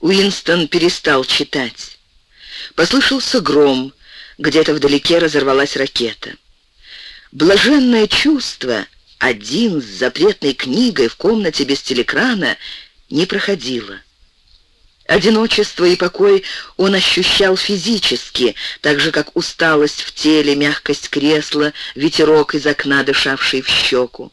Уинстон перестал читать. Послышался гром, где-то вдалеке разорвалась ракета. Блаженное чувство, один с запретной книгой в комнате без телекрана, не проходило. Одиночество и покой он ощущал физически, так же, как усталость в теле, мягкость кресла, ветерок из окна, дышавший в щеку.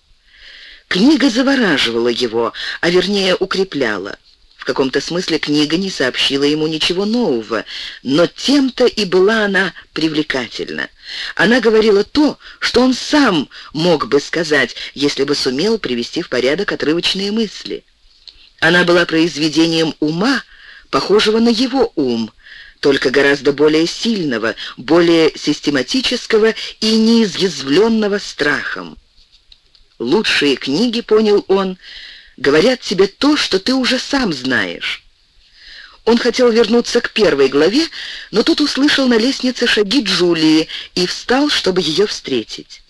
Книга завораживала его, а вернее укрепляла. В каком-то смысле книга не сообщила ему ничего нового, но тем-то и была она привлекательна. Она говорила то, что он сам мог бы сказать, если бы сумел привести в порядок отрывочные мысли. Она была произведением ума, похожего на его ум, только гораздо более сильного, более систематического и неизъязвленного страхом. Лучшие книги, понял он, говорят тебе то, что ты уже сам знаешь. Он хотел вернуться к первой главе, но тут услышал на лестнице шаги Джулии и встал, чтобы ее встретить.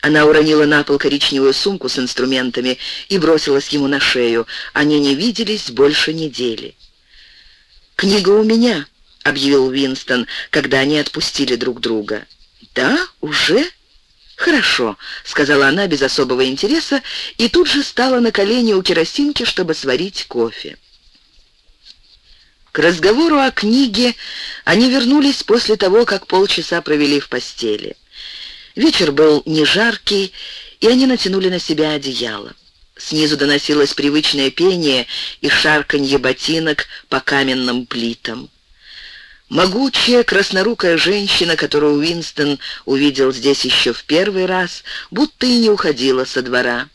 Она уронила на пол коричневую сумку с инструментами и бросилась ему на шею. Они не виделись больше недели. «Книга у меня», — объявил Уинстон, когда они отпустили друг друга. «Да? Уже?» «Хорошо», — сказала она без особого интереса и тут же стала на колени у керосинки, чтобы сварить кофе. К разговору о книге они вернулись после того, как полчаса провели в постели. Вечер был не жаркий, и они натянули на себя одеяло. Снизу доносилось привычное пение и шарканье ботинок по каменным плитам. Могучая краснорукая женщина, которую Уинстон увидел здесь еще в первый раз, будто и не уходила со двора.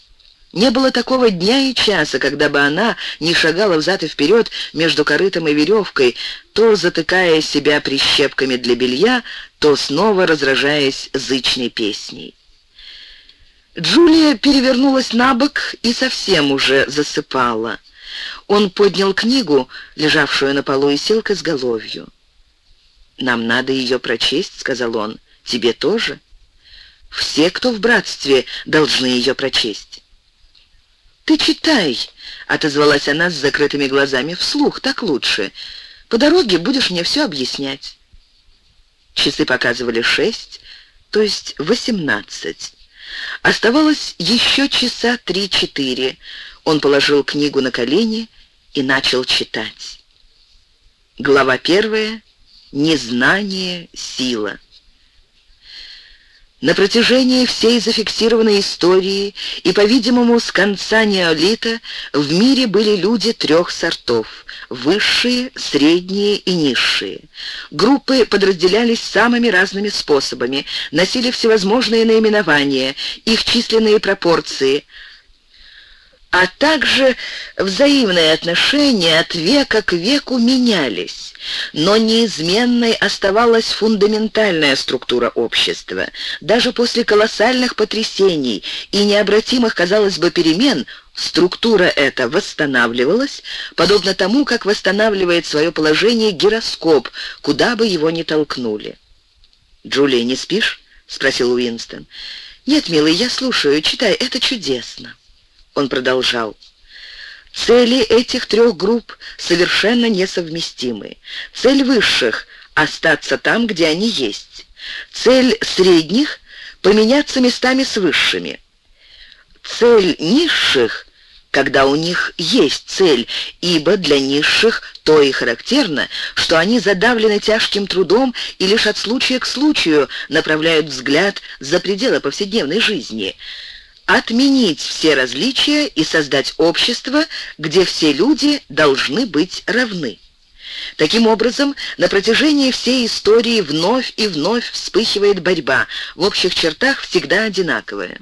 Не было такого дня и часа, когда бы она не шагала взад и вперед между корытом и веревкой, то затыкая себя прищепками для белья, то снова разражаясь зычной песней. Джулия перевернулась на бок и совсем уже засыпала. Он поднял книгу, лежавшую на полу, и сел к изголовью. «Нам надо ее прочесть», — сказал он. «Тебе тоже?» «Все, кто в братстве, должны ее прочесть». «Ты читай», — отозвалась она с закрытыми глазами. «Вслух, так лучше. По дороге будешь мне все объяснять». Часы показывали шесть, то есть восемнадцать. Оставалось еще часа три-четыре. Он положил книгу на колени и начал читать. Глава первая. Незнание — сила. На протяжении всей зафиксированной истории и, по-видимому, с конца неолита в мире были люди трех сортов – высшие, средние и низшие. Группы подразделялись самыми разными способами, носили всевозможные наименования, их численные пропорции – а также взаимные отношения от века к веку менялись, но неизменной оставалась фундаментальная структура общества. Даже после колоссальных потрясений и необратимых, казалось бы, перемен, структура эта восстанавливалась, подобно тому, как восстанавливает свое положение гироскоп, куда бы его ни толкнули. «Джулия, не спишь?» — спросил Уинстон. «Нет, милый, я слушаю. Читай, это чудесно». Он продолжал. Цели этих трех групп совершенно несовместимы. Цель высших — остаться там, где они есть. Цель средних — поменяться местами с высшими. Цель низших — когда у них есть цель, ибо для низших то и характерно, что они задавлены тяжким трудом и лишь от случая к случаю направляют взгляд за пределы повседневной жизни — отменить все различия и создать общество, где все люди должны быть равны. Таким образом, на протяжении всей истории вновь и вновь вспыхивает борьба, в общих чертах всегда одинаковая.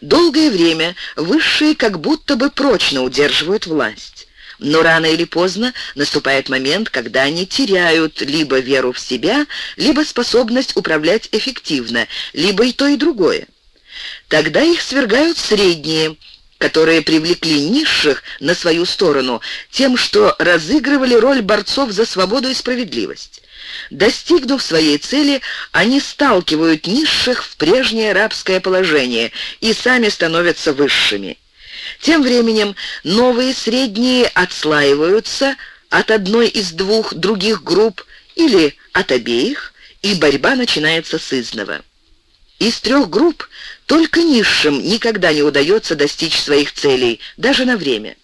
Долгое время высшие как будто бы прочно удерживают власть. Но рано или поздно наступает момент, когда они теряют либо веру в себя, либо способность управлять эффективно, либо и то, и другое. Тогда их свергают средние, которые привлекли низших на свою сторону тем, что разыгрывали роль борцов за свободу и справедливость. Достигнув своей цели, они сталкивают низших в прежнее рабское положение и сами становятся высшими. Тем временем новые средние отслаиваются, от одной из двух других групп или от обеих, и борьба начинается с изного. Из трех групп только низшим никогда не удается достичь своих целей, даже на время.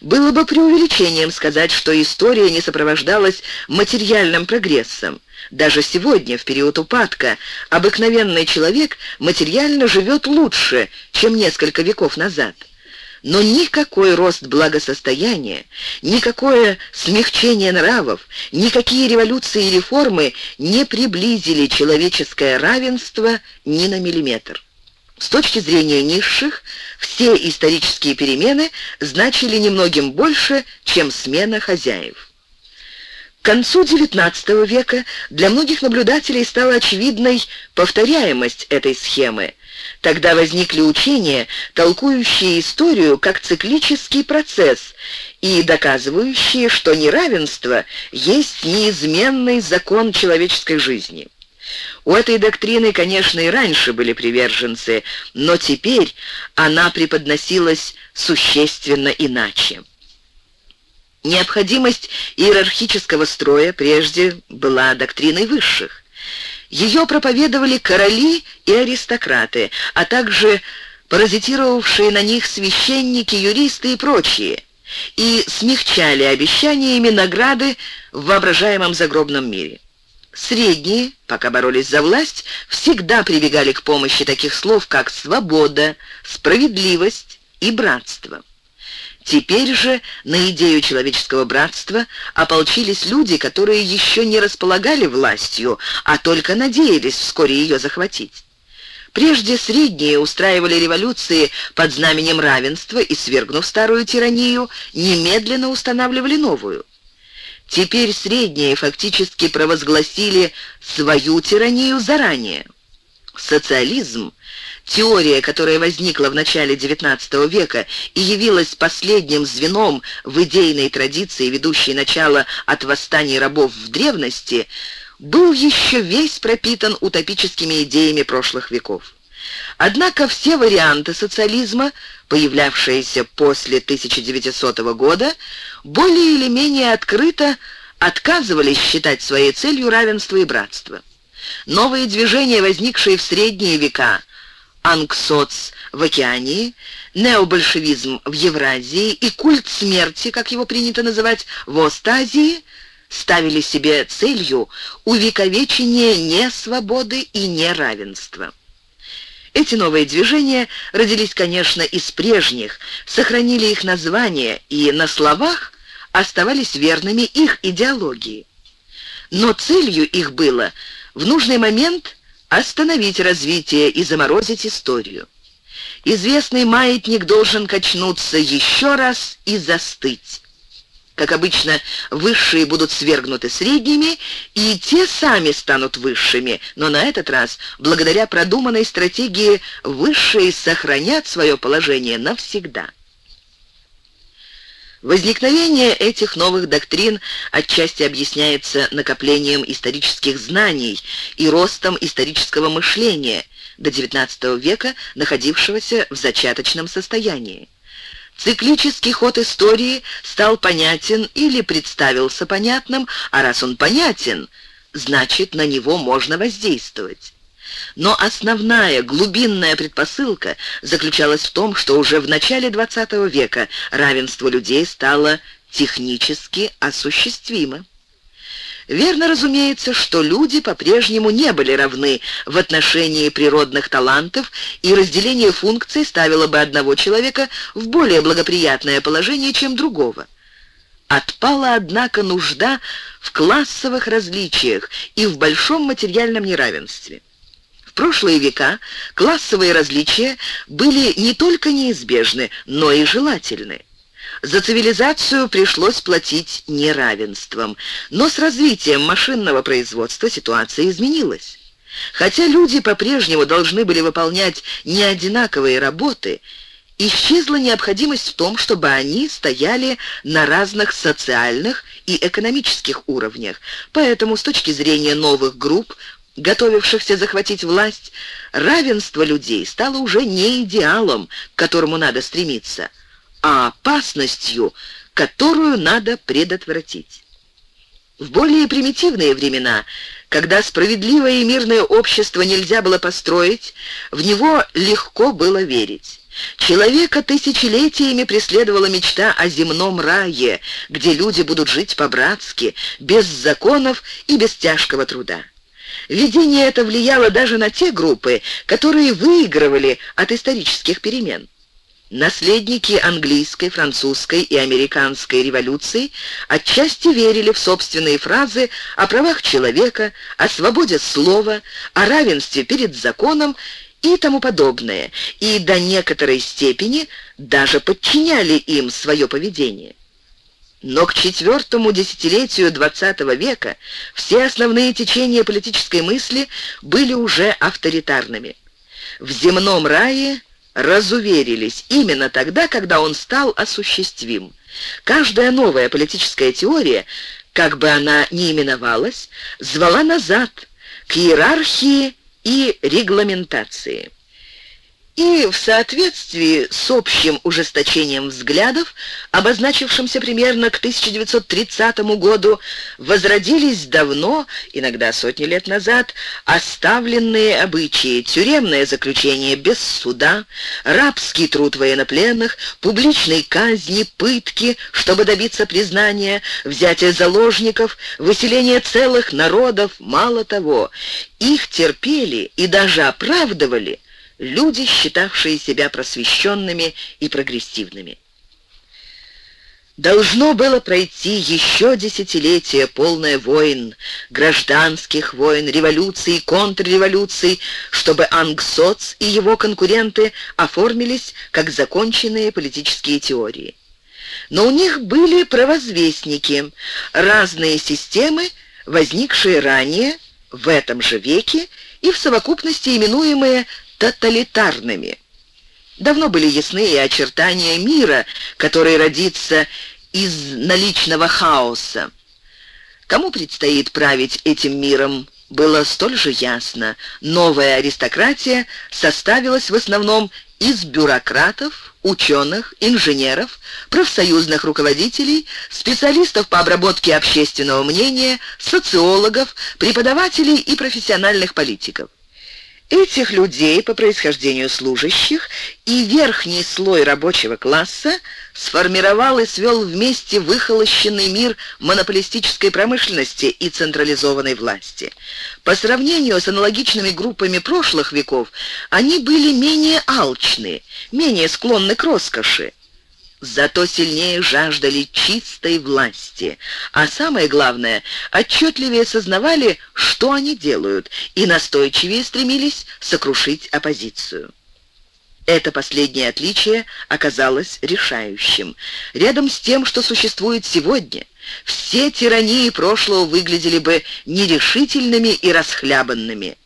Было бы преувеличением сказать, что история не сопровождалась материальным прогрессом. Даже сегодня, в период упадка, обыкновенный человек материально живет лучше, чем несколько веков назад. Но никакой рост благосостояния, никакое смягчение нравов, никакие революции и реформы не приблизили человеческое равенство ни на миллиметр. С точки зрения низших, все исторические перемены значили немногим больше, чем смена хозяев. К концу XIX века для многих наблюдателей стала очевидной повторяемость этой схемы. Тогда возникли учения, толкующие историю как циклический процесс и доказывающие, что неравенство есть неизменный закон человеческой жизни. У этой доктрины, конечно, и раньше были приверженцы, но теперь она преподносилась существенно иначе. Необходимость иерархического строя прежде была доктриной высших. Ее проповедовали короли и аристократы, а также паразитировавшие на них священники, юристы и прочие, и смягчали обещаниями награды в воображаемом загробном мире. Средние, пока боролись за власть, всегда прибегали к помощи таких слов, как «свобода», «справедливость» и «братство». Теперь же на идею человеческого братства ополчились люди, которые еще не располагали властью, а только надеялись вскоре ее захватить. Прежде средние устраивали революции под знаменем равенства и, свергнув старую тиранию, немедленно устанавливали новую. Теперь средние фактически провозгласили свою тиранию заранее. Социализм Теория, которая возникла в начале XIX века и явилась последним звеном в идейной традиции, ведущей начало от восстаний рабов в древности, был еще весь пропитан утопическими идеями прошлых веков. Однако все варианты социализма, появлявшиеся после 1900 года, более или менее открыто отказывались считать своей целью равенство и братство. Новые движения, возникшие в средние века, анксоц в Океании, необольшевизм в Евразии и культ смерти, как его принято называть, в Остазии, ставили себе целью увековечение несвободы и неравенства. Эти новые движения родились, конечно, из прежних, сохранили их название и на словах оставались верными их идеологии. Но целью их было в нужный момент остановить развитие и заморозить историю. Известный маятник должен качнуться еще раз и застыть. Как обычно, высшие будут свергнуты средними, и те сами станут высшими, но на этот раз, благодаря продуманной стратегии, высшие сохранят свое положение навсегда. Возникновение этих новых доктрин отчасти объясняется накоплением исторических знаний и ростом исторического мышления до XIX века, находившегося в зачаточном состоянии. Циклический ход истории стал понятен или представился понятным, а раз он понятен, значит, на него можно воздействовать. Но основная глубинная предпосылка заключалась в том, что уже в начале XX века равенство людей стало технически осуществимо. Верно, разумеется, что люди по-прежнему не были равны в отношении природных талантов, и разделение функций ставило бы одного человека в более благоприятное положение, чем другого. Отпала, однако, нужда в классовых различиях и в большом материальном неравенстве прошлые века классовые различия были не только неизбежны, но и желательны. За цивилизацию пришлось платить неравенством, но с развитием машинного производства ситуация изменилась. Хотя люди по-прежнему должны были выполнять неодинаковые работы, исчезла необходимость в том, чтобы они стояли на разных социальных и экономических уровнях. Поэтому с точки зрения новых групп готовившихся захватить власть, равенство людей стало уже не идеалом, к которому надо стремиться, а опасностью, которую надо предотвратить. В более примитивные времена, когда справедливое и мирное общество нельзя было построить, в него легко было верить. Человека тысячелетиями преследовала мечта о земном рае, где люди будут жить по-братски, без законов и без тяжкого труда. Видение это влияло даже на те группы, которые выигрывали от исторических перемен. Наследники английской, французской и американской революций отчасти верили в собственные фразы о правах человека, о свободе слова, о равенстве перед законом и тому подобное, и до некоторой степени даже подчиняли им свое поведение. Но к четвертому десятилетию XX века все основные течения политической мысли были уже авторитарными. В земном рае разуверились именно тогда, когда он стал осуществим. Каждая новая политическая теория, как бы она ни именовалась, звала назад, к иерархии и регламентации и в соответствии с общим ужесточением взглядов, обозначившимся примерно к 1930 году, возродились давно, иногда сотни лет назад, оставленные обычаи, тюремное заключение без суда, рабский труд военнопленных, публичные казни, пытки, чтобы добиться признания, взятие заложников, выселение целых народов, мало того, их терпели и даже оправдывали – люди, считавшие себя просвещенными и прогрессивными. Должно было пройти еще десятилетие, полное войн, гражданских войн, революций контрреволюций, чтобы Ангсоц и его конкуренты оформились как законченные политические теории. Но у них были провозвестники, разные системы, возникшие ранее, в этом же веке, и в совокупности именуемые тоталитарными. Давно были ясны и очертания мира, который родится из наличного хаоса. Кому предстоит править этим миром, было столь же ясно. Новая аристократия составилась в основном из бюрократов, ученых, инженеров, профсоюзных руководителей, специалистов по обработке общественного мнения, социологов, преподавателей и профессиональных политиков. Этих людей по происхождению служащих и верхний слой рабочего класса сформировал и свел вместе выхолощенный мир монополистической промышленности и централизованной власти. По сравнению с аналогичными группами прошлых веков, они были менее алчны, менее склонны к роскоши зато сильнее жаждали чистой власти, а самое главное, отчетливее сознавали, что они делают, и настойчивее стремились сокрушить оппозицию. Это последнее отличие оказалось решающим. Рядом с тем, что существует сегодня, все тирании прошлого выглядели бы нерешительными и расхлябанными.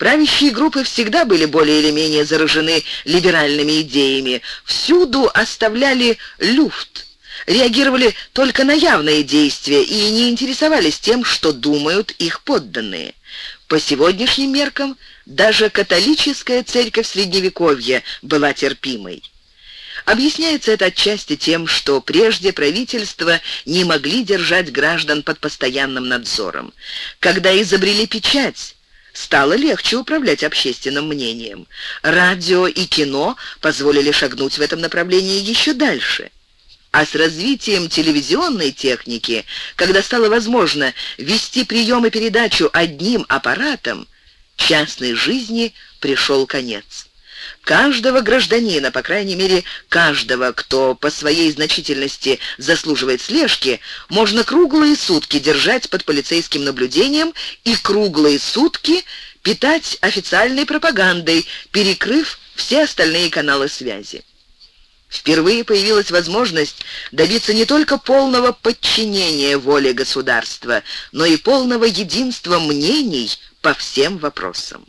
Правящие группы всегда были более или менее заражены либеральными идеями, всюду оставляли люфт, реагировали только на явные действия и не интересовались тем, что думают их подданные. По сегодняшним меркам даже католическая церковь Средневековья была терпимой. Объясняется это отчасти тем, что прежде правительства не могли держать граждан под постоянным надзором. Когда изобрели печать, стало легче управлять общественным мнением. Радио и кино позволили шагнуть в этом направлении еще дальше. А с развитием телевизионной техники, когда стало возможно вести прием и передачу одним аппаратом, частной жизни пришел конец. Каждого гражданина, по крайней мере, каждого, кто по своей значительности заслуживает слежки, можно круглые сутки держать под полицейским наблюдением и круглые сутки питать официальной пропагандой, перекрыв все остальные каналы связи. Впервые появилась возможность добиться не только полного подчинения воле государства, но и полного единства мнений по всем вопросам.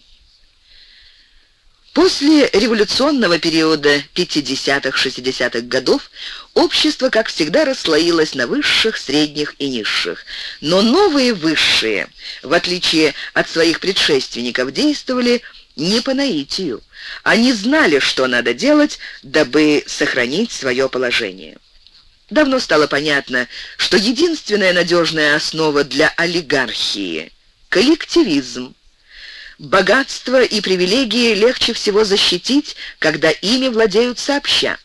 После революционного периода 50-60-х годов общество, как всегда, расслоилось на высших, средних и низших. Но новые высшие, в отличие от своих предшественников, действовали не по наитию. Они знали, что надо делать, дабы сохранить свое положение. Давно стало понятно, что единственная надежная основа для олигархии – коллективизм. Богатство и привилегии легче всего защитить, когда ими владеют сообща.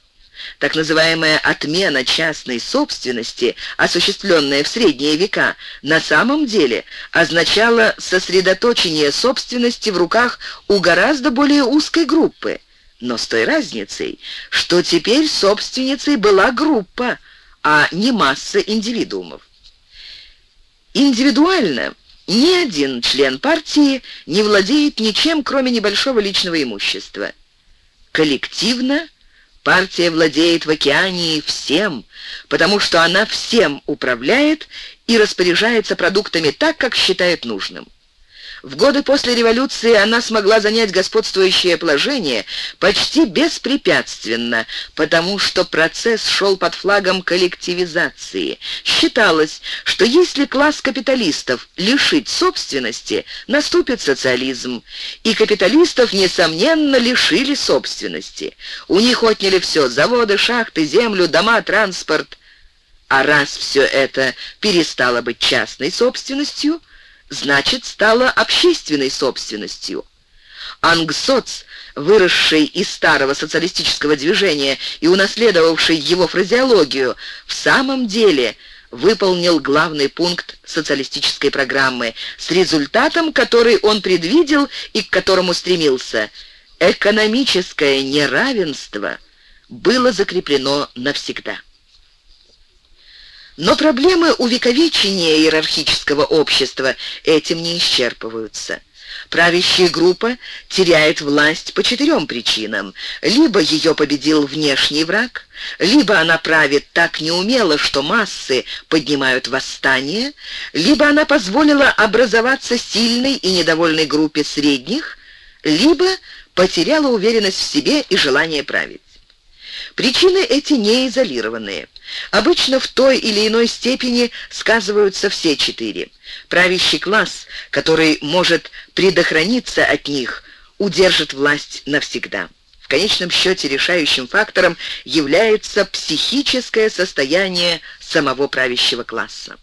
Так называемая отмена частной собственности, осуществленная в средние века, на самом деле означала сосредоточение собственности в руках у гораздо более узкой группы. Но с той разницей, что теперь собственницей была группа, а не масса индивидуумов. Индивидуально ни один член партии не владеет ничем, кроме небольшого личного имущества. Коллективно партия владеет в океании всем, потому что она всем управляет и распоряжается продуктами так, как считает нужным. В годы после революции она смогла занять господствующее положение почти беспрепятственно, потому что процесс шел под флагом коллективизации. Считалось, что если класс капиталистов лишить собственности, наступит социализм, и капиталистов, несомненно, лишили собственности. У них отняли все – заводы, шахты, землю, дома, транспорт. А раз все это перестало быть частной собственностью – значит, стала общественной собственностью. Ангсоц, выросший из старого социалистического движения и унаследовавший его фразеологию, в самом деле выполнил главный пункт социалистической программы с результатом, который он предвидел и к которому стремился. Экономическое неравенство было закреплено навсегда. Но проблемы увековечения иерархического общества этим не исчерпываются. Правящая группа теряет власть по четырем причинам. Либо ее победил внешний враг, либо она правит так неумело, что массы поднимают восстание, либо она позволила образоваться сильной и недовольной группе средних, либо потеряла уверенность в себе и желание править. Причины эти не изолированные. Обычно в той или иной степени сказываются все четыре. Правящий класс, который может предохраниться от них, удержит власть навсегда. В конечном счете решающим фактором является психическое состояние самого правящего класса.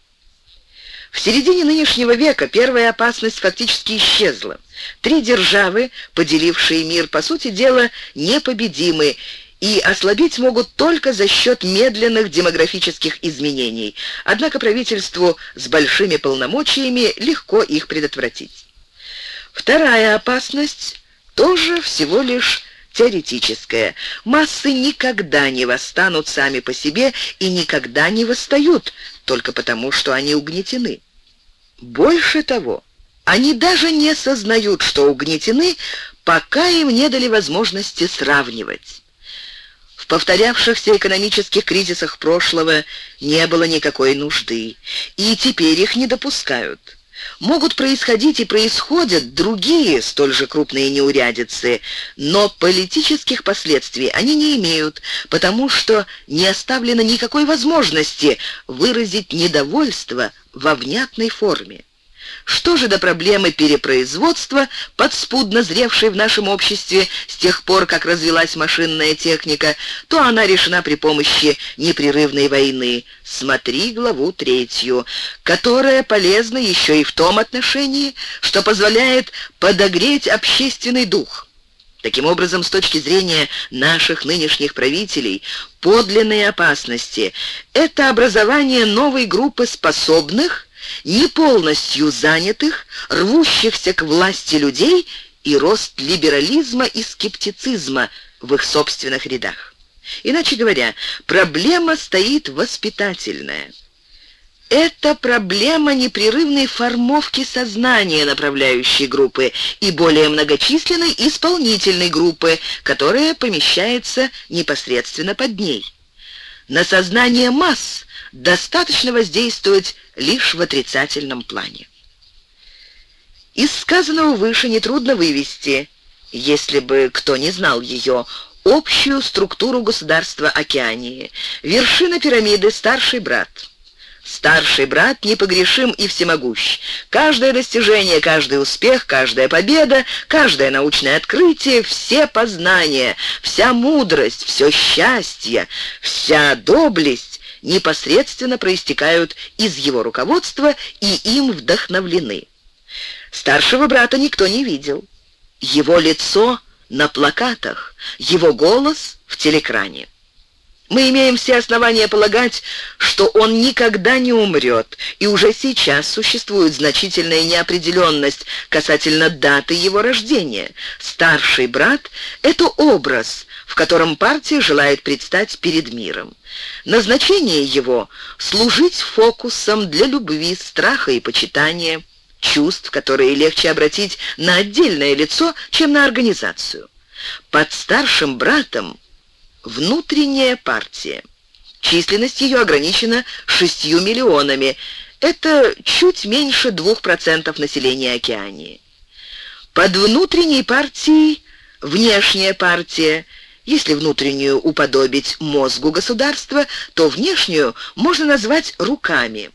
В середине нынешнего века первая опасность фактически исчезла. Три державы, поделившие мир, по сути дела, непобедимы и ослабить могут только за счет медленных демографических изменений. Однако правительству с большими полномочиями легко их предотвратить. Вторая опасность тоже всего лишь теоретическая. Массы никогда не восстанут сами по себе и никогда не восстают, только потому, что они угнетены. Больше того, они даже не сознают, что угнетены, пока им не дали возможности сравнивать. В повторявшихся экономических кризисах прошлого не было никакой нужды, и теперь их не допускают. Могут происходить и происходят другие столь же крупные неурядицы, но политических последствий они не имеют, потому что не оставлено никакой возможности выразить недовольство во внятной форме. Что же до проблемы перепроизводства, подспудно зревшей в нашем обществе с тех пор, как развилась машинная техника, то она решена при помощи непрерывной войны. Смотри главу третью, которая полезна еще и в том отношении, что позволяет подогреть общественный дух. Таким образом, с точки зрения наших нынешних правителей, подлинные опасности – это образование новой группы способных – не полностью занятых, рвущихся к власти людей и рост либерализма и скептицизма в их собственных рядах. Иначе говоря, проблема стоит воспитательная. Это проблема непрерывной формовки сознания направляющей группы и более многочисленной исполнительной группы, которая помещается непосредственно под ней. На сознание масс достаточно воздействовать лишь в отрицательном плане. Из сказанного выше нетрудно вывести, если бы кто не знал ее, общую структуру государства Океании. Вершина пирамиды – старший брат – Старший брат непогрешим и всемогущ. Каждое достижение, каждый успех, каждая победа, каждое научное открытие, все познания, вся мудрость, все счастье, вся доблесть непосредственно проистекают из его руководства и им вдохновлены. Старшего брата никто не видел. Его лицо на плакатах, его голос в телекране. Мы имеем все основания полагать, что он никогда не умрет, и уже сейчас существует значительная неопределенность касательно даты его рождения. Старший брат — это образ, в котором партия желает предстать перед миром. Назначение его — служить фокусом для любви, страха и почитания, чувств, которые легче обратить на отдельное лицо, чем на организацию. Под старшим братом внутренняя партия. Численность ее ограничена шестью миллионами. Это чуть меньше двух процентов населения Океании. Под внутренней партией внешняя партия. Если внутреннюю уподобить мозгу государства, то внешнюю можно назвать руками.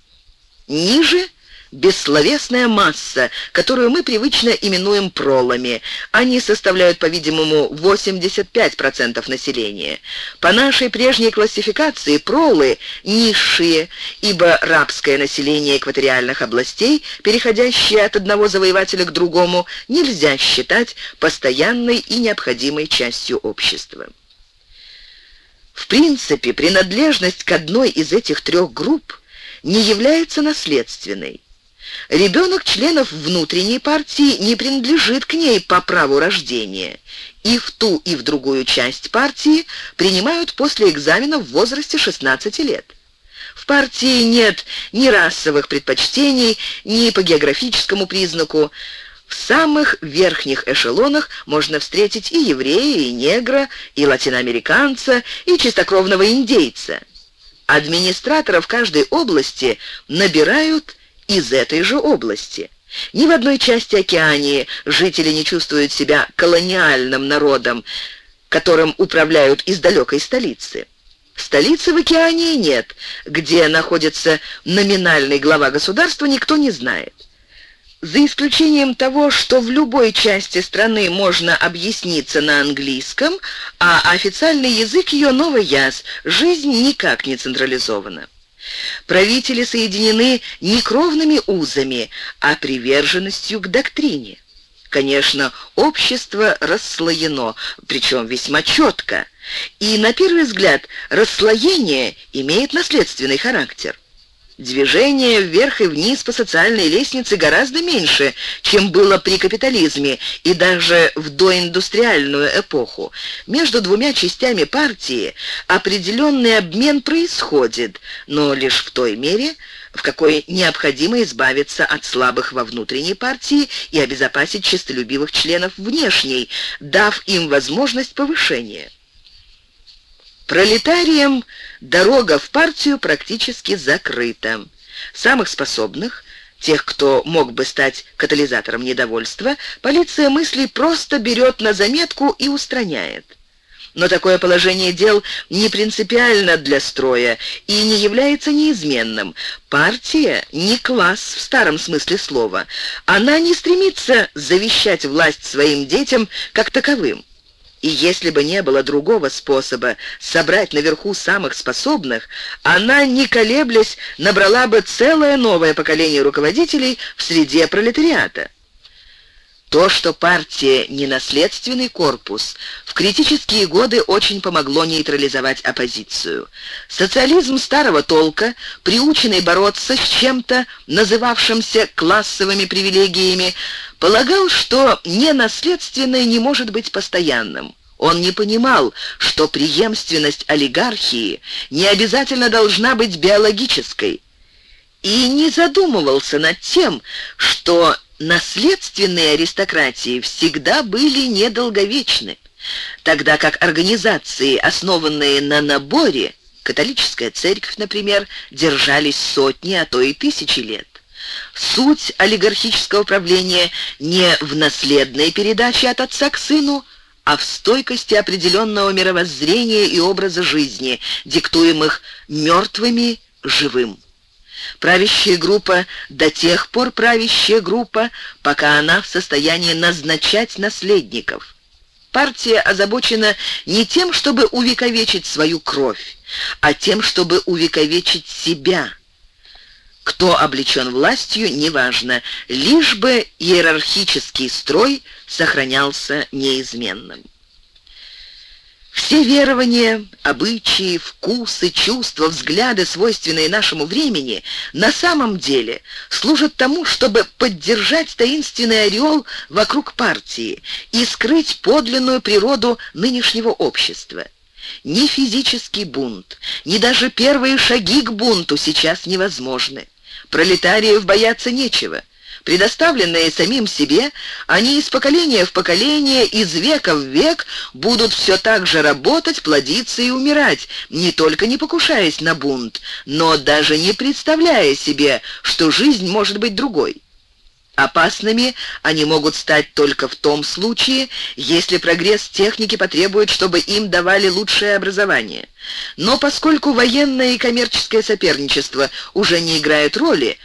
Ниже бессловесная масса, которую мы привычно именуем пролами. Они составляют, по-видимому, 85% населения. По нашей прежней классификации пролы – низшие, ибо рабское население экваториальных областей, переходящее от одного завоевателя к другому, нельзя считать постоянной и необходимой частью общества. В принципе, принадлежность к одной из этих трех групп не является наследственной. Ребенок членов внутренней партии не принадлежит к ней по праву рождения. И в ту, и в другую часть партии принимают после экзамена в возрасте 16 лет. В партии нет ни расовых предпочтений, ни по географическому признаку. В самых верхних эшелонах можно встретить и еврея, и негра, и латиноамериканца, и чистокровного индейца. Администраторов каждой области набирают из этой же области. Ни в одной части Океании жители не чувствуют себя колониальным народом, которым управляют из далекой столицы. Столицы в Океании нет, где находится номинальный глава государства, никто не знает. За исключением того, что в любой части страны можно объясниться на английском, а официальный язык ее новый яз, жизнь никак не централизована. Правители соединены не кровными узами, а приверженностью к доктрине. Конечно, общество расслоено, причем весьма четко, и, на первый взгляд, расслоение имеет наследственный характер. Движение вверх и вниз по социальной лестнице гораздо меньше, чем было при капитализме и даже в доиндустриальную эпоху. Между двумя частями партии определенный обмен происходит, но лишь в той мере, в какой необходимо избавиться от слабых во внутренней партии и обезопасить честолюбивых членов внешней, дав им возможность повышения. Пролетариям дорога в партию практически закрыта. Самых способных, тех, кто мог бы стать катализатором недовольства, полиция мыслей просто берет на заметку и устраняет. Но такое положение дел не принципиально для строя и не является неизменным. Партия не класс в старом смысле слова. Она не стремится завещать власть своим детям как таковым. И если бы не было другого способа собрать наверху самых способных, она, не колеблясь, набрала бы целое новое поколение руководителей в среде пролетариата. То, что партия не наследственный корпус, в критические годы очень помогло нейтрализовать оппозицию. Социализм старого толка, приученный бороться с чем-то, называвшимся классовыми привилегиями, полагал, что ненаследственное не может быть постоянным. Он не понимал, что преемственность олигархии не обязательно должна быть биологической, и не задумывался над тем, что наследственные аристократии всегда были недолговечны, тогда как организации, основанные на наборе, католическая церковь, например, держались сотни, а то и тысячи лет. Суть олигархического правления не в наследной передаче от отца к сыну, а в стойкости определенного мировоззрения и образа жизни, диктуемых мертвыми живым. Правящая группа до тех пор правящая группа, пока она в состоянии назначать наследников. Партия озабочена не тем, чтобы увековечить свою кровь, а тем, чтобы увековечить себя. Кто облечен властью, неважно, лишь бы иерархический строй сохранялся неизменным. Все верования, обычаи, вкусы, чувства, взгляды, свойственные нашему времени, на самом деле служат тому, чтобы поддержать таинственный ореол вокруг партии и скрыть подлинную природу нынешнего общества. Ни физический бунт, ни даже первые шаги к бунту сейчас невозможны. Пролетариев бояться нечего. Предоставленные самим себе, они из поколения в поколение, из века в век будут все так же работать, плодиться и умирать, не только не покушаясь на бунт, но даже не представляя себе, что жизнь может быть другой. Опасными они могут стать только в том случае, если прогресс техники потребует, чтобы им давали лучшее образование. Но поскольку военное и коммерческое соперничество уже не играют роли,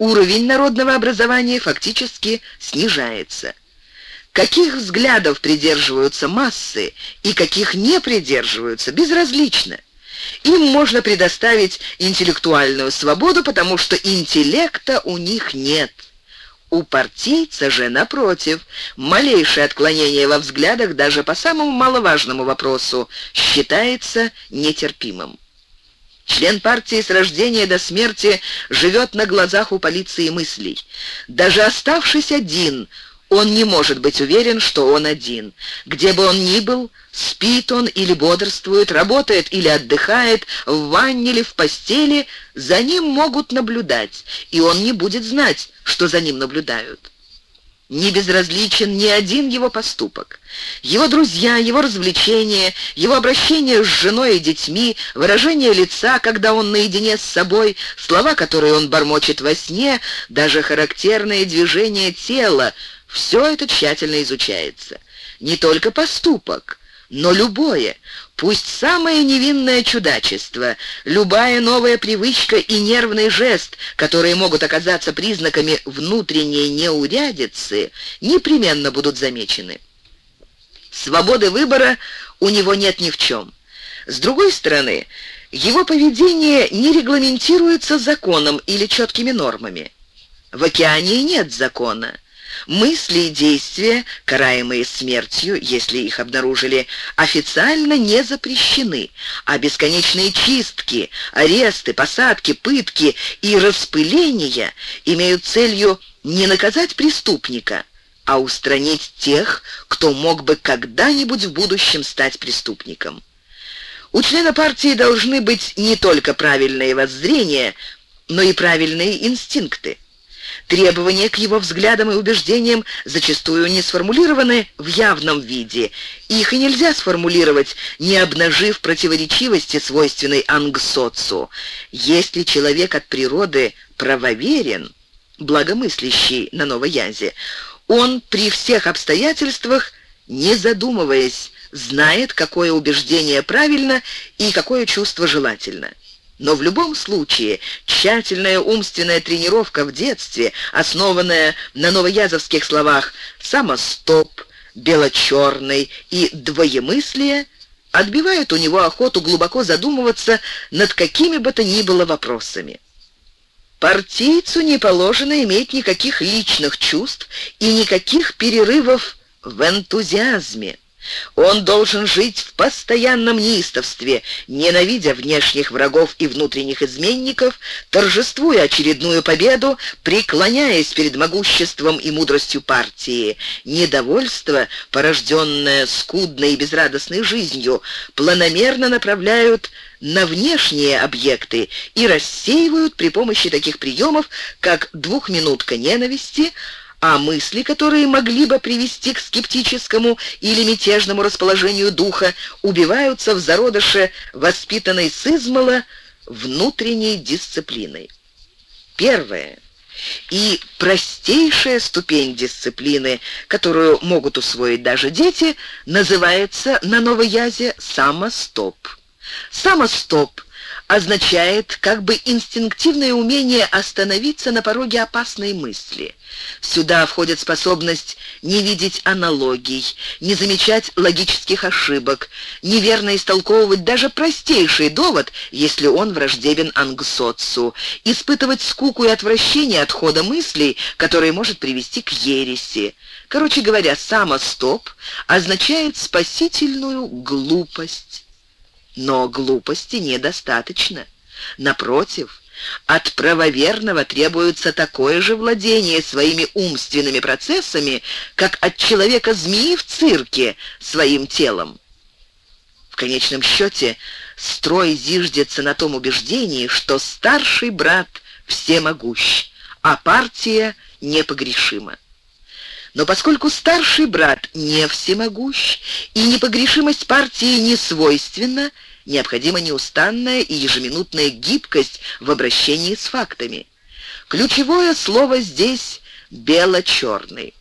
уровень народного образования фактически снижается. Каких взглядов придерживаются массы и каких не придерживаются, безразлично. Им можно предоставить интеллектуальную свободу, потому что интеллекта у них нет. У партийца же, напротив, малейшее отклонение во взглядах даже по самому маловажному вопросу считается нетерпимым. Член партии с рождения до смерти живет на глазах у полиции мыслей. Даже оставшись один, он не может быть уверен, что он один. Где бы он ни был, спит он или бодрствует, работает или отдыхает, в ванне или в постели, за ним могут наблюдать, и он не будет знать, что за ним наблюдают не безразличен ни один его поступок. Его друзья, его развлечения, его обращение с женой и детьми, выражение лица, когда он наедине с собой, слова, которые он бормочет во сне, даже характерные движения тела — все это тщательно изучается. Не только поступок, но любое, пусть самое невинное чудачество, любая новая привычка и нервный жест, которые могут оказаться признаками внутренней неурядицы, непременно будут замечены. Свободы выбора у него нет ни в чем. С другой стороны, его поведение не регламентируется законом или четкими нормами. В океане нет закона. Мысли и действия, караемые смертью, если их обнаружили, официально не запрещены, а бесконечные чистки, аресты, посадки, пытки и распыления имеют целью не наказать преступника, а устранить тех, кто мог бы когда-нибудь в будущем стать преступником. У члена партии должны быть не только правильные воззрения, но и правильные инстинкты. Требования к его взглядам и убеждениям зачастую не сформулированы в явном виде. Их и нельзя сформулировать, не обнажив противоречивости, свойственной ангсоцу. Если человек от природы правоверен, благомыслящий на новоязе, он при всех обстоятельствах, не задумываясь, знает, какое убеждение правильно и какое чувство желательно. Но в любом случае тщательная умственная тренировка в детстве, основанная на новоязовских словах «самостоп», «бело-черный» и «двоемыслие», отбивает у него охоту глубоко задумываться над какими бы то ни было вопросами. Партийцу не положено иметь никаких личных чувств и никаких перерывов в энтузиазме. Он должен жить в постоянном неистовстве, ненавидя внешних врагов и внутренних изменников, торжествуя очередную победу, преклоняясь перед могуществом и мудростью партии. Недовольство, порожденное скудной и безрадостной жизнью, планомерно направляют на внешние объекты и рассеивают при помощи таких приемов, как двухминутка ненависти, а мысли, которые могли бы привести к скептическому или мятежному расположению духа, убиваются в зародыше, воспитанной с измала внутренней дисциплиной. Первое и простейшая ступень дисциплины, которую могут усвоить даже дети, называется на новоязе самостоп. Самостоп означает как бы инстинктивное умение остановиться на пороге опасной мысли. Сюда входит способность не видеть аналогий, не замечать логических ошибок, неверно истолковывать даже простейший довод, если он враждебен ангсоцу, испытывать скуку и отвращение от хода мыслей, который может привести к ереси. Короче говоря, самостоп означает спасительную глупость. Но глупости недостаточно. Напротив, от правоверного требуется такое же владение своими умственными процессами, как от человека-змеи в цирке своим телом. В конечном счете, строй зиждется на том убеждении, что старший брат всемогущ, а партия непогрешима. Но поскольку старший брат не всемогущ и непогрешимость партии не свойственна, необходима неустанная и ежеминутная гибкость в обращении с фактами. Ключевое слово здесь «бело-черный».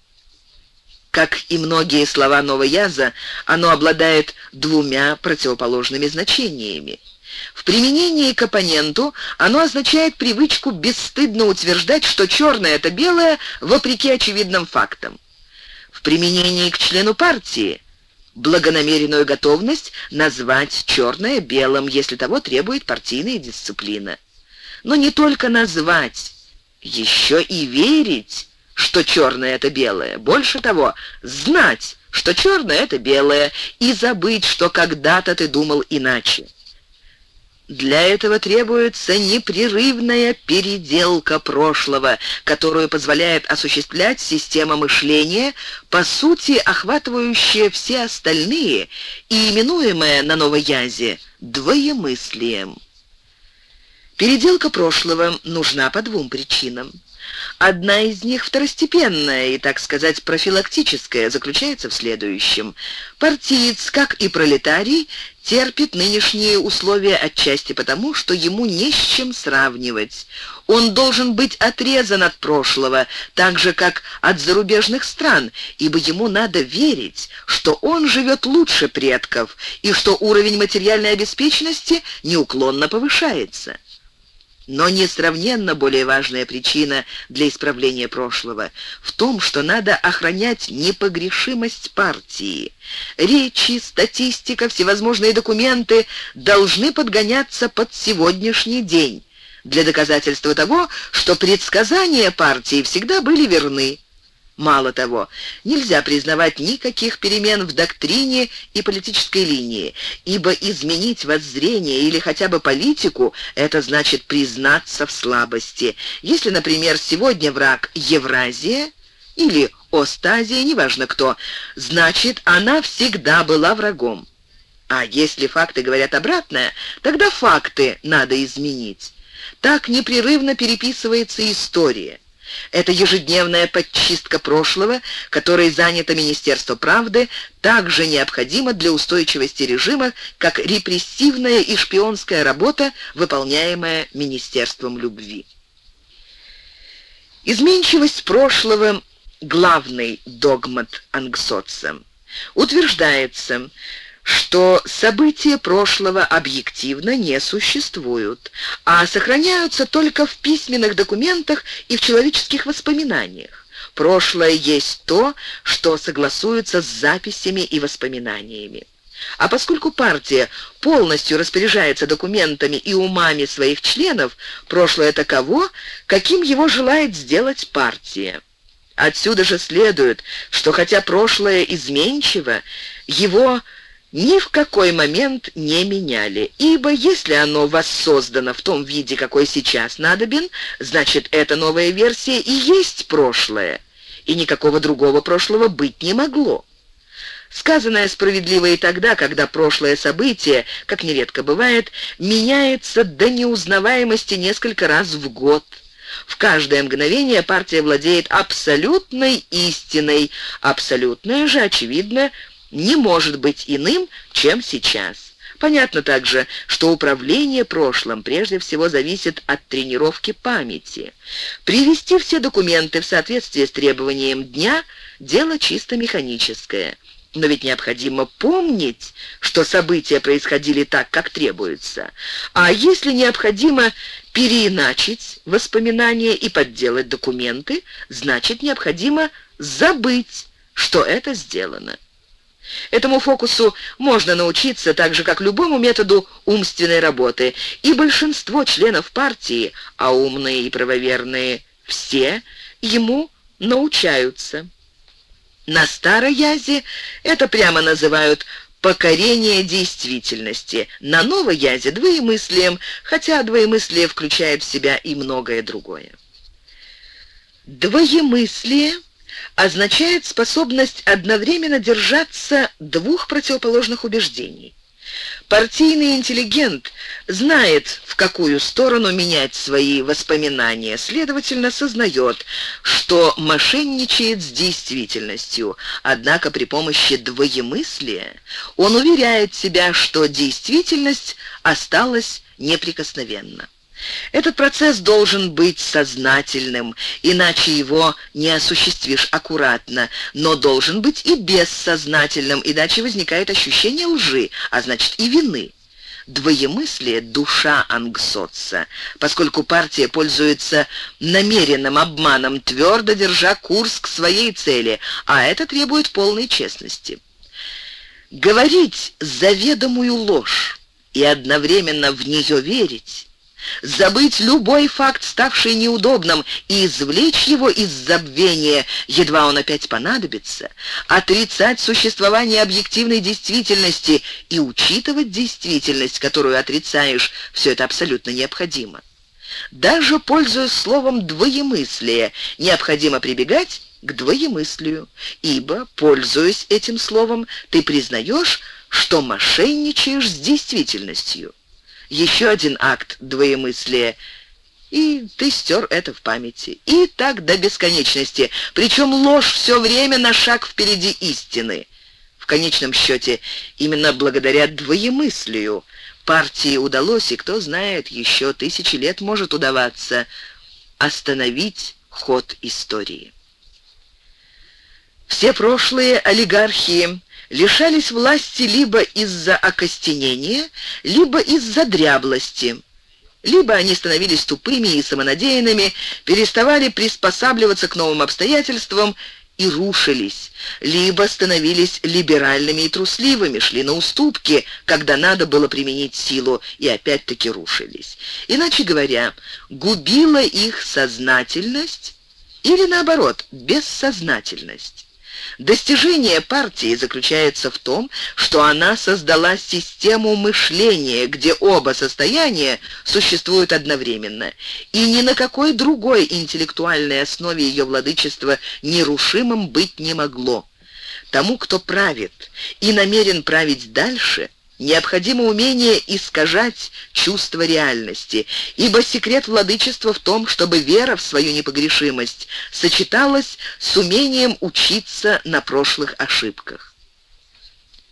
Как и многие слова новояза, оно обладает двумя противоположными значениями. В применении к оппоненту оно означает привычку бесстыдно утверждать, что черное — это белое, вопреки очевидным фактам. В применении к члену партии — благонамеренную готовность назвать черное белым, если того требует партийная дисциплина. Но не только назвать, еще и верить, что черное — это белое. Больше того, знать, что черное — это белое, и забыть, что когда-то ты думал иначе. Для этого требуется непрерывная переделка прошлого, которую позволяет осуществлять система мышления, по сути охватывающая все остальные и именуемая на новоязе двоемыслием. Переделка прошлого нужна по двум причинам. Одна из них второстепенная и, так сказать, профилактическая, заключается в следующем. Партиец, как и пролетарий, терпит нынешние условия отчасти потому, что ему не с чем сравнивать. Он должен быть отрезан от прошлого, так же, как от зарубежных стран, ибо ему надо верить, что он живет лучше предков и что уровень материальной обеспеченности неуклонно повышается. Но несравненно более важная причина для исправления прошлого в том, что надо охранять непогрешимость партии. Речи, статистика, всевозможные документы должны подгоняться под сегодняшний день для доказательства того, что предсказания партии всегда были верны. Мало того, нельзя признавать никаких перемен в доктрине и политической линии, ибо изменить воззрение или хотя бы политику – это значит признаться в слабости. Если, например, сегодня враг Евразия или Остазия, неважно кто, значит, она всегда была врагом. А если факты говорят обратное, тогда факты надо изменить. Так непрерывно переписывается история. Это ежедневная подчистка прошлого, которой занято Министерство правды, также необходима для устойчивости режима, как репрессивная и шпионская работа, выполняемая Министерством любви. Изменчивость прошлого – главный догмат ангсоца. Утверждается, что события прошлого объективно не существуют, а сохраняются только в письменных документах и в человеческих воспоминаниях. Прошлое есть то, что согласуется с записями и воспоминаниями. А поскольку партия полностью распоряжается документами и умами своих членов, прошлое таково, каким его желает сделать партия. Отсюда же следует, что хотя прошлое изменчиво, его ни в какой момент не меняли, ибо если оно воссоздано в том виде, какой сейчас надобен, значит, эта новая версия и есть прошлое, и никакого другого прошлого быть не могло. Сказанное справедливо и тогда, когда прошлое событие, как нередко бывает, меняется до неузнаваемости несколько раз в год. В каждое мгновение партия владеет абсолютной истиной, абсолютное же, очевидно, не может быть иным, чем сейчас. Понятно также, что управление прошлым прежде всего зависит от тренировки памяти. Привести все документы в соответствие с требованием дня – дело чисто механическое. Но ведь необходимо помнить, что события происходили так, как требуется. А если необходимо переиначить воспоминания и подделать документы, значит, необходимо забыть, что это сделано. Этому фокусу можно научиться так же, как любому методу умственной работы, и большинство членов партии, а умные и правоверные все, ему научаются. На Старой Язе это прямо называют покорение действительности. На Новой Язе – двоемыслием, хотя двоемыслие включает в себя и многое другое. Двоемыслие означает способность одновременно держаться двух противоположных убеждений. Партийный интеллигент знает, в какую сторону менять свои воспоминания, следовательно, сознает, что мошенничает с действительностью. Однако при помощи двоемыслия он уверяет себя, что действительность осталась неприкосновенна. Этот процесс должен быть сознательным, иначе его не осуществишь аккуратно, но должен быть и бессознательным, иначе возникает ощущение лжи, а значит и вины. Двоемыслие – душа ангсотца, поскольку партия пользуется намеренным обманом, твердо держа курс к своей цели, а это требует полной честности. Говорить заведомую ложь и одновременно в нее верить забыть любой факт, ставший неудобным, и извлечь его из забвения, едва он опять понадобится, отрицать существование объективной действительности и учитывать действительность, которую отрицаешь, все это абсолютно необходимо. Даже пользуясь словом «двоемыслие», необходимо прибегать к двоемыслию, ибо, пользуясь этим словом, ты признаешь, что мошенничаешь с действительностью еще один акт двоемыслия, и ты стер это в памяти. И так до бесконечности. Причем ложь все время на шаг впереди истины. В конечном счете, именно благодаря двоемыслию партии удалось, и кто знает, еще тысячи лет может удаваться, остановить ход истории. Все прошлые олигархии лишались власти либо из-за окостенения, либо из-за дряблости. Либо они становились тупыми и самонадеянными, переставали приспосабливаться к новым обстоятельствам и рушились, либо становились либеральными и трусливыми, шли на уступки, когда надо было применить силу, и опять-таки рушились. Иначе говоря, губила их сознательность или, наоборот, бессознательность. Достижение партии заключается в том, что она создала систему мышления, где оба состояния существуют одновременно, и ни на какой другой интеллектуальной основе ее владычества нерушимым быть не могло. Тому, кто правит и намерен править дальше – Необходимо умение искажать чувство реальности, ибо секрет владычества в том, чтобы вера в свою непогрешимость сочеталась с умением учиться на прошлых ошибках.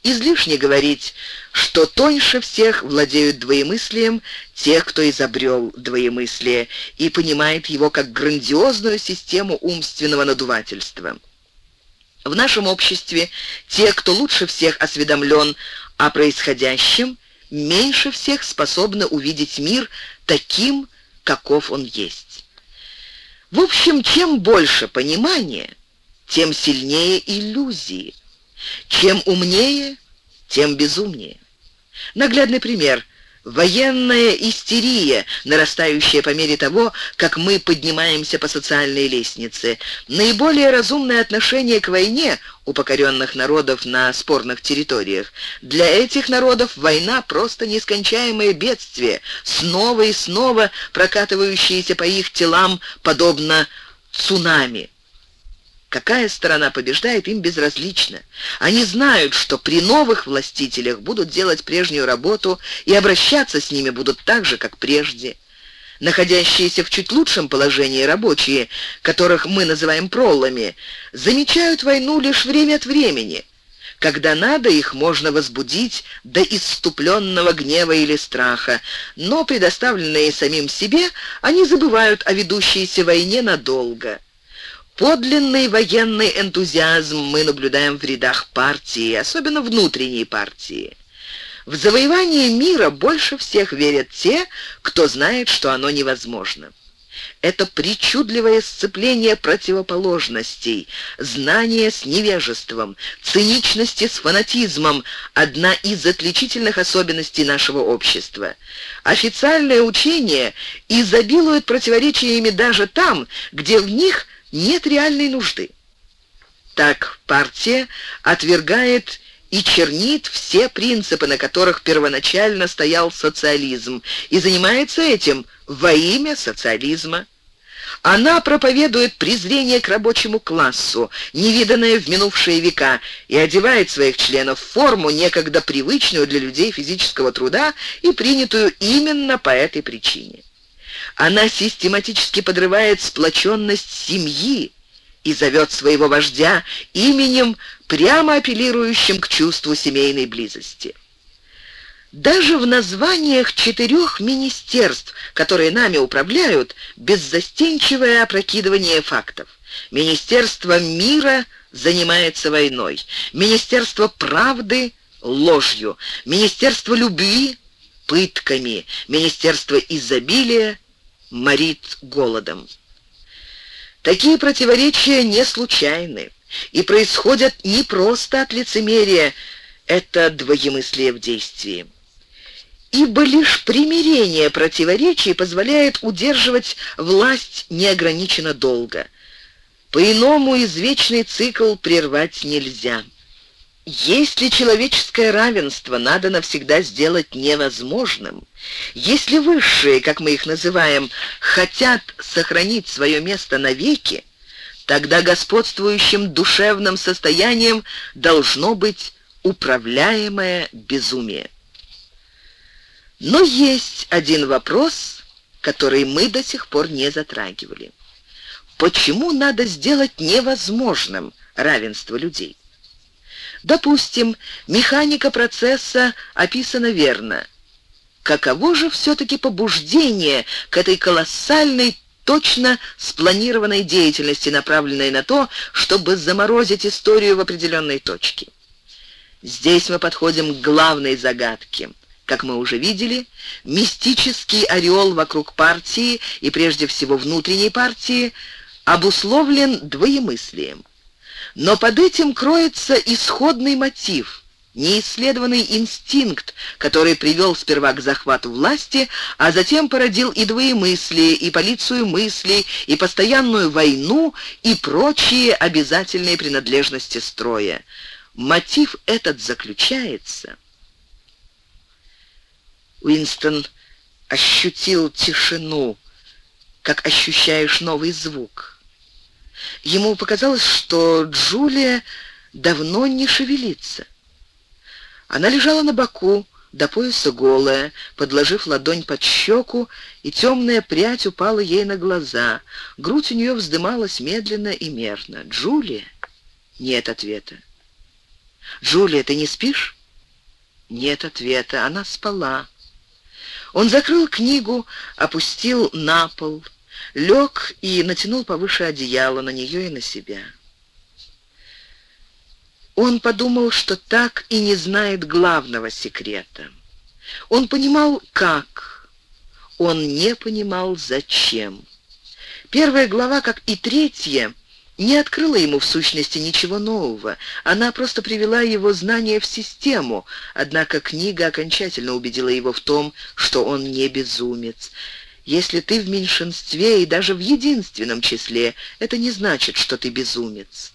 Излишне говорить, что тоньше всех владеют двоемыслием те, кто изобрел двоемыслие и понимает его как грандиозную систему умственного надувательства. В нашем обществе те, кто лучше всех осведомлен о происходящем, меньше всех способны увидеть мир таким, каков он есть. В общем, чем больше понимания, тем сильнее иллюзии. Чем умнее, тем безумнее. Наглядный пример – Военная истерия, нарастающая по мере того, как мы поднимаемся по социальной лестнице. Наиболее разумное отношение к войне у покоренных народов на спорных территориях. Для этих народов война просто нескончаемое бедствие, снова и снова прокатывающееся по их телам подобно цунами. Какая сторона побеждает, им безразлично. Они знают, что при новых властителях будут делать прежнюю работу и обращаться с ними будут так же, как прежде. Находящиеся в чуть лучшем положении рабочие, которых мы называем проллами, замечают войну лишь время от времени. Когда надо, их можно возбудить до исступленного гнева или страха, но, предоставленные самим себе, они забывают о ведущейся войне надолго. Подлинный военный энтузиазм мы наблюдаем в рядах партии, особенно внутренней партии. В завоевание мира больше всех верят те, кто знает, что оно невозможно. Это причудливое сцепление противоположностей, знание с невежеством, циничности с фанатизмом – одна из отличительных особенностей нашего общества. Официальное учение изобилует противоречиями даже там, где в них – нет реальной нужды. Так партия отвергает и чернит все принципы, на которых первоначально стоял социализм, и занимается этим во имя социализма. Она проповедует презрение к рабочему классу, невиданное в минувшие века, и одевает своих членов в форму, некогда привычную для людей физического труда и принятую именно по этой причине. Она систематически подрывает сплоченность семьи и зовет своего вождя именем, прямо апеллирующим к чувству семейной близости. Даже в названиях четырех министерств, которые нами управляют, беззастенчивое опрокидывание фактов. Министерство мира занимается войной, Министерство правды – ложью, Министерство любви – пытками, Министерство изобилия морит голодом. Такие противоречия не случайны и происходят не просто от лицемерия, это двоемыслие в действии. Ибо лишь примирение противоречий позволяет удерживать власть неограниченно долго. По-иному извечный цикл прервать нельзя. Если человеческое равенство надо навсегда сделать невозможным, если высшие, как мы их называем, хотят сохранить свое место навеки, тогда господствующим душевным состоянием должно быть управляемое безумие. Но есть один вопрос, который мы до сих пор не затрагивали. Почему надо сделать невозможным равенство людей? Допустим, механика процесса описана верно. Каково же все-таки побуждение к этой колоссальной точно спланированной деятельности, направленной на то, чтобы заморозить историю в определенной точке. Здесь мы подходим к главной загадке. Как мы уже видели, мистический ореол вокруг партии и прежде всего внутренней партии обусловлен двоемыслием. Но под этим кроется исходный мотив, неисследованный инстинкт, который привел сперва к захвату власти, а затем породил и двоемыслие, и полицию мыслей, и постоянную войну, и прочие обязательные принадлежности строя. Мотив этот заключается... Уинстон ощутил тишину, как ощущаешь новый звук. Ему показалось, что Джулия давно не шевелится. Она лежала на боку, до пояса голая, подложив ладонь под щеку, и темная прядь упала ей на глаза. Грудь у нее вздымалась медленно и мерно. «Джулия?» Нет ответа. «Джулия, ты не спишь?» Нет ответа. Она спала. Он закрыл книгу, опустил на пол, лег и натянул повыше одеяло на нее и на себя. Он подумал, что так и не знает главного секрета. Он понимал, как. Он не понимал, зачем. Первая глава, как и третья, не открыла ему в сущности ничего нового. Она просто привела его знания в систему, однако книга окончательно убедила его в том, что он не безумец. Если ты в меньшинстве и даже в единственном числе, это не значит, что ты безумец.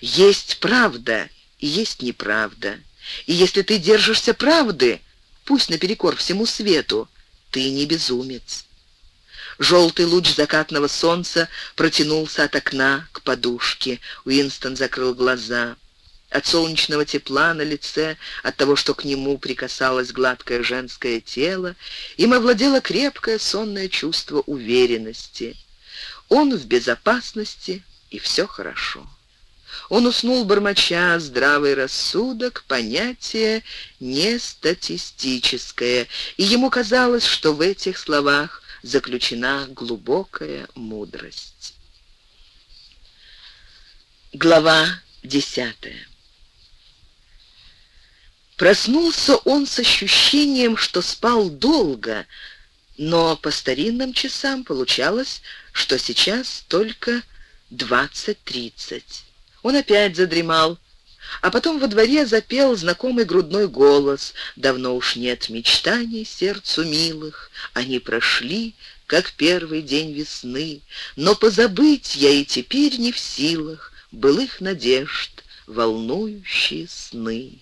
Есть правда и есть неправда. И если ты держишься правды, пусть наперекор всему свету, ты не безумец. Желтый луч закатного солнца протянулся от окна к подушке. Уинстон закрыл глаза от солнечного тепла на лице, от того, что к нему прикасалось гладкое женское тело, им овладело крепкое сонное чувство уверенности. Он в безопасности, и все хорошо. Он уснул, бормоча, здравый рассудок, понятие не статистическое, и ему казалось, что в этих словах заключена глубокая мудрость. Глава десятая. Проснулся он с ощущением, что спал долго, но по старинным часам получалось, что сейчас только двадцать-тридцать. Он опять задремал, а потом во дворе запел знакомый грудной голос. Давно уж нет мечтаний сердцу милых, они прошли, как первый день весны, но позабыть я и теперь не в силах былых надежд, волнующие сны.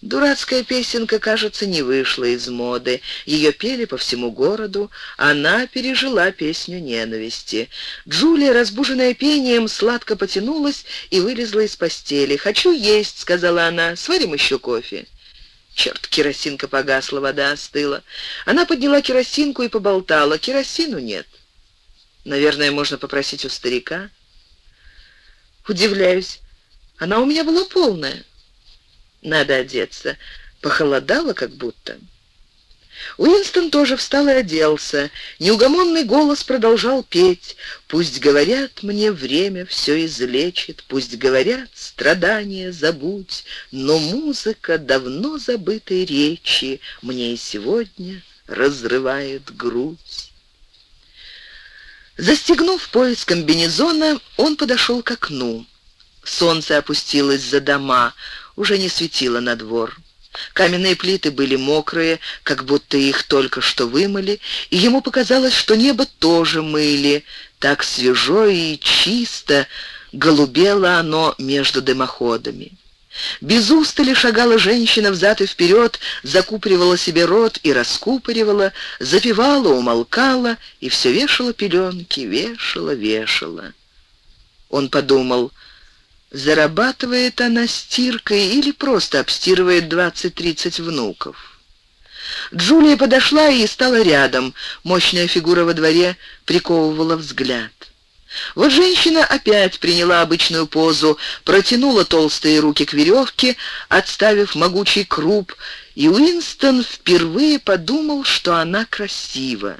Дурацкая песенка, кажется, не вышла из моды. Ее пели по всему городу. Она пережила песню ненависти. Джулия, разбуженная пением, сладко потянулась и вылезла из постели. «Хочу есть», — сказала она. «Сварим еще кофе». Черт, керосинка погасла, вода остыла. Она подняла керосинку и поболтала. Керосину нет. Наверное, можно попросить у старика. Удивляюсь. Она у меня была полная. Надо одеться. Похолодало как будто. Уинстон тоже встал и оделся. Неугомонный голос продолжал петь. «Пусть говорят мне, время все излечит, пусть говорят, страдания забудь, но музыка давно забытой речи мне и сегодня разрывает грудь». Застегнув пояс комбинезона, он подошел к окну. Солнце опустилось за дома уже не светило на двор. Каменные плиты были мокрые, как будто их только что вымыли, и ему показалось, что небо тоже мыли. Так свежо и чисто голубело оно между дымоходами. Без устали шагала женщина взад и вперед, закупоривала себе рот и раскупоривала, запевала, умолкала и все вешала пеленки, вешала, вешала. Он подумал, Зарабатывает она стиркой или просто обстирывает 20-30 внуков? Джулия подошла и стала рядом. Мощная фигура во дворе приковывала взгляд. Вот женщина опять приняла обычную позу, протянула толстые руки к веревке, отставив могучий круп, и Уинстон впервые подумал, что она красива.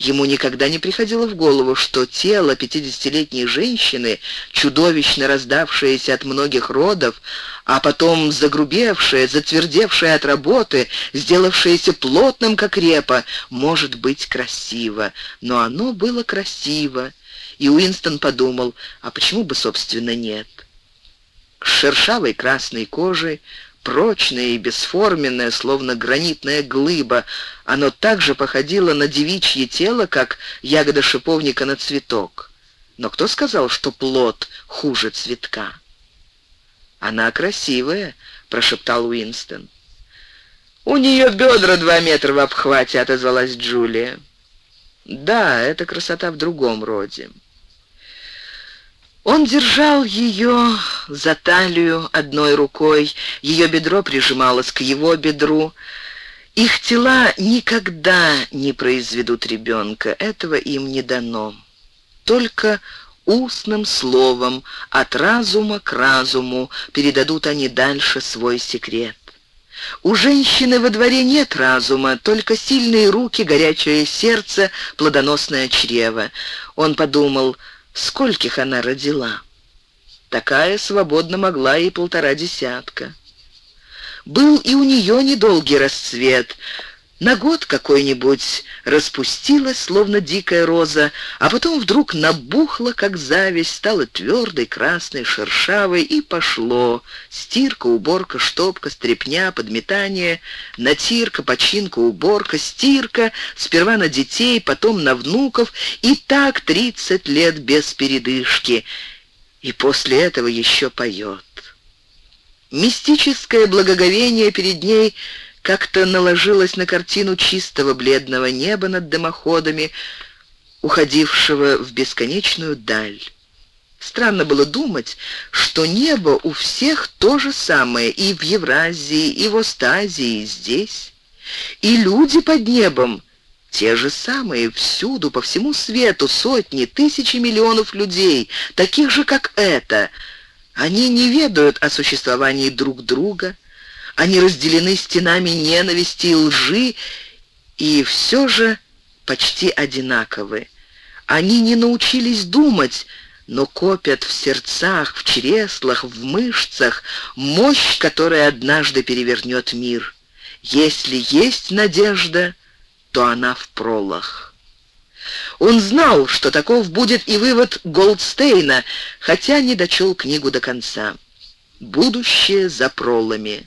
Ему никогда не приходило в голову, что тело пятидесятилетней женщины, чудовищно раздавшееся от многих родов, а потом загрубевшее, затвердевшее от работы, сделавшееся плотным, как репа, может быть красиво. Но оно было красиво, и Уинстон подумал, а почему бы, собственно, нет? С шершавой красной кожей, прочное и бесформенное, словно гранитная глыба. Оно также походило на девичье тело, как ягода шиповника на цветок. Но кто сказал, что плод хуже цветка? «Она красивая», — прошептал Уинстон. «У нее бедра два метра в обхвате», — отозвалась Джулия. «Да, это красота в другом роде». Он держал ее за талию одной рукой, ее бедро прижималось к его бедру. Их тела никогда не произведут ребенка, этого им не дано. Только устным словом, от разума к разуму передадут они дальше свой секрет. У женщины во дворе нет разума, только сильные руки, горячее сердце, плодоносное чрево. Он подумал, Скольких она родила? Такая свободно могла и полтора десятка. Был и у нее недолгий расцвет — на год какой-нибудь распустилась, словно дикая роза, а потом вдруг набухла, как зависть, стала твердой, красной, шершавой, и пошло. Стирка, уборка, штопка, стряпня, подметание, натирка, починка, уборка, стирка, сперва на детей, потом на внуков, и так тридцать лет без передышки. И после этого еще поет. Мистическое благоговение перед ней — как-то наложилась на картину чистого бледного неба над дымоходами, уходившего в бесконечную даль. Странно было думать, что небо у всех то же самое и в Евразии, и в Остазии, и здесь. И люди под небом те же самые всюду, по всему свету, сотни, тысячи миллионов людей, таких же, как это. Они не ведают о существовании друг друга, они разделены стенами ненависти и лжи, и все же почти одинаковы. Они не научились думать, но копят в сердцах, в чреслах, в мышцах мощь, которая однажды перевернет мир. Если есть надежда, то она в пролах. Он знал, что таков будет и вывод Голдстейна, хотя не дочел книгу до конца. Будущее за пролами.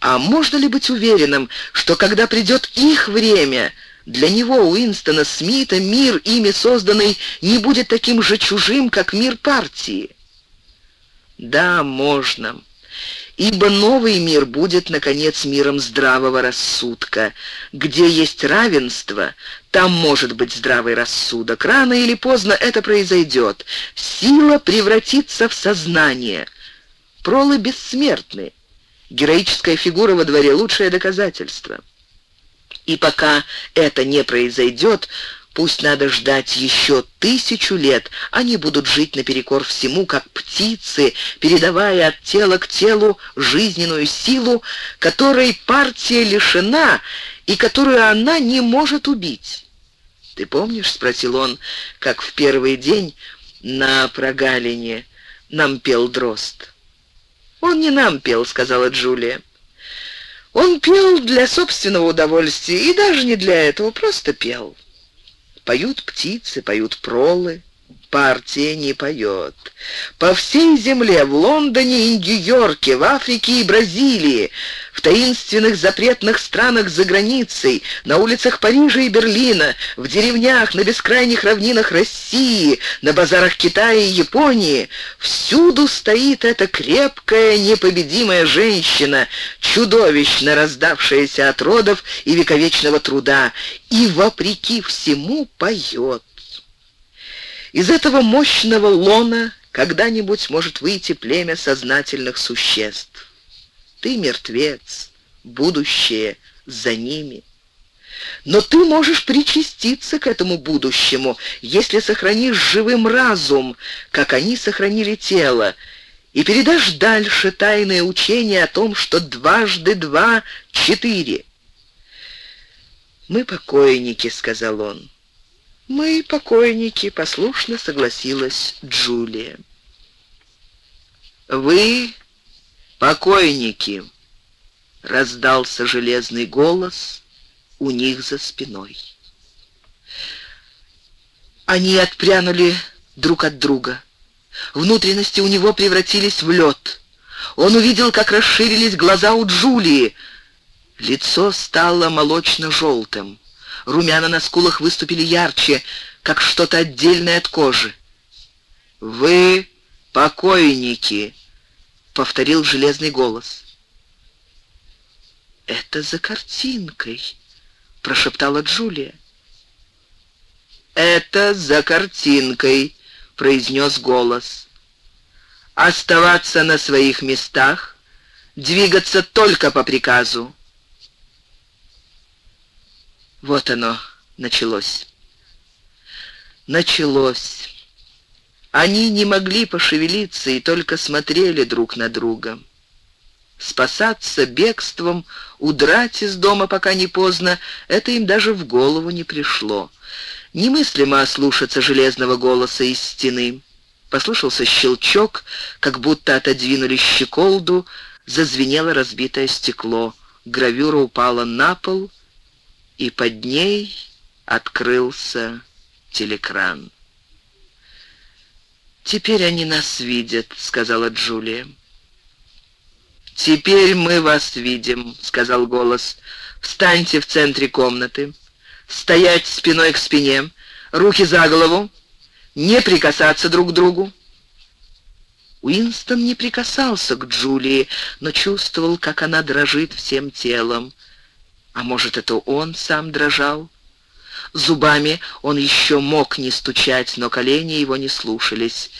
А можно ли быть уверенным, что когда придет их время, для него, Уинстона Смита, мир, ими созданный, не будет таким же чужим, как мир партии? Да, можно ибо новый мир будет, наконец, миром здравого рассудка. Где есть равенство, там может быть здравый рассудок. Рано или поздно это произойдет. Сила превратится в сознание. Пролы бессмертны. Героическая фигура во дворе — лучшее доказательство. И пока это не произойдет, Пусть надо ждать еще тысячу лет, они будут жить наперекор всему, как птицы, передавая от тела к телу жизненную силу, которой партия лишена и которую она не может убить. «Ты помнишь?» — спросил он, как в первый день на прогалине нам пел дрозд. «Он не нам пел», — сказала Джулия. «Он пел для собственного удовольствия и даже не для этого, просто пел». Поют птицы, поют пролы. Партия не поет. По всей земле, в Лондоне и Нью-Йорке, в Африке и Бразилии, в таинственных запретных странах за границей, на улицах Парижа и Берлина, в деревнях, на бескрайних равнинах России, на базарах Китая и Японии, всюду стоит эта крепкая, непобедимая женщина, чудовищно раздавшаяся от родов и вековечного труда, и, вопреки всему, поет. Из этого мощного лона когда-нибудь может выйти племя сознательных существ. Ты мертвец, будущее за ними. Но ты можешь причаститься к этому будущему, если сохранишь живым разум, как они сохранили тело, и передашь дальше тайное учение о том, что дважды два — четыре. «Мы покойники», — сказал он. «Мы покойники», — послушно согласилась Джулия. «Вы покойники», — раздался железный голос у них за спиной. Они отпрянули друг от друга. Внутренности у него превратились в лед. Он увидел, как расширились глаза у Джулии. Лицо стало молочно-желтым. Румяна на скулах выступили ярче, как что-то отдельное от кожи. «Вы покойники», — повторил железный голос. «Это за картинкой», — прошептала Джулия. «Это за картинкой», — произнес голос. «Оставаться на своих местах, двигаться только по приказу. Вот оно началось. Началось. Они не могли пошевелиться и только смотрели друг на друга. Спасаться бегством, удрать из дома, пока не поздно, это им даже в голову не пришло. Немыслимо ослушаться железного голоса из стены. Послышался щелчок, как будто отодвинули щеколду, зазвенело разбитое стекло. Гравюра упала на пол, и под ней открылся телекран. «Теперь они нас видят», — сказала Джулия. «Теперь мы вас видим», — сказал голос. «Встаньте в центре комнаты. Стоять спиной к спине, руки за голову, не прикасаться друг к другу». Уинстон не прикасался к Джулии, но чувствовал, как она дрожит всем телом. А может, это он сам дрожал? Зубами он еще мог не стучать, но колени его не слушались.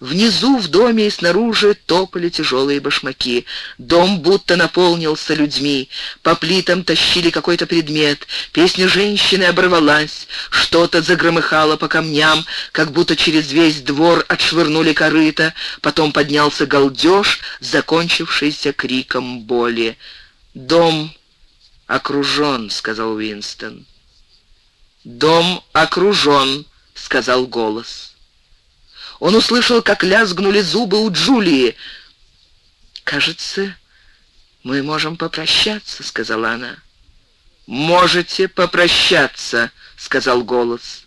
Внизу, в доме и снаружи топали тяжелые башмаки. Дом будто наполнился людьми. По плитам тащили какой-то предмет. Песня женщины оборвалась. Что-то загромыхало по камням, как будто через весь двор отшвырнули корыто. Потом поднялся галдеж, закончившийся криком боли. Дом «Окружен», — сказал Уинстон. «Дом окружен», — сказал голос. Он услышал, как лязгнули зубы у Джулии. «Кажется, мы можем попрощаться», — сказала она. «Можете попрощаться», — сказал голос.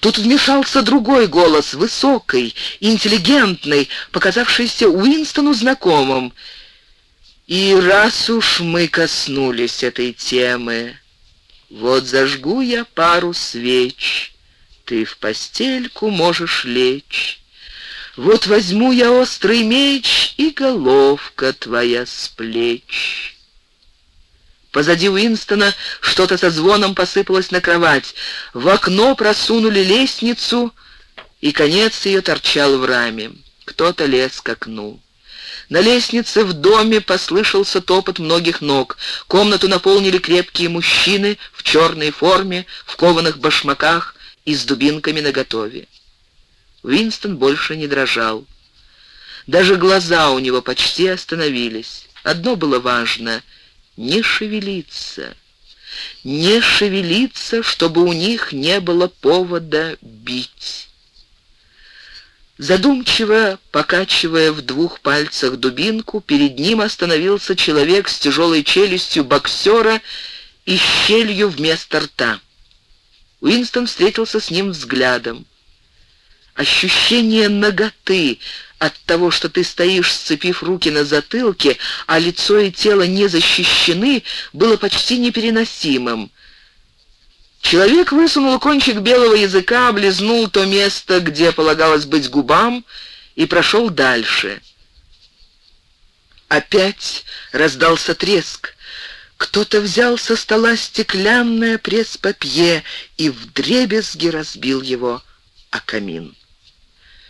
Тут вмешался другой голос, высокий, интеллигентный, показавшийся Уинстону знакомым. И раз уж мы коснулись этой темы, вот зажгу я пару свеч, ты в постельку можешь лечь. Вот возьму я острый меч, и головка твоя с плеч. Позади Уинстона что-то со звоном посыпалось на кровать. В окно просунули лестницу, и конец ее торчал в раме. Кто-то лез к окну. На лестнице в доме послышался топот многих ног. Комнату наполнили крепкие мужчины в черной форме, в кованых башмаках и с дубинками наготове. Уинстон больше не дрожал. Даже глаза у него почти остановились. Одно было важно — не шевелиться. Не шевелиться, чтобы у них не было повода бить. Задумчиво, покачивая в двух пальцах дубинку, перед ним остановился человек с тяжелой челюстью боксера и щелью вместо рта. Уинстон встретился с ним взглядом. Ощущение наготы от того, что ты стоишь, сцепив руки на затылке, а лицо и тело не защищены, было почти непереносимым. Человек высунул кончик белого языка, облизнул то место, где полагалось быть губам, и прошел дальше. Опять раздался треск. Кто-то взял со стола стеклянное пресс-папье и вдребезги разбил его о камин.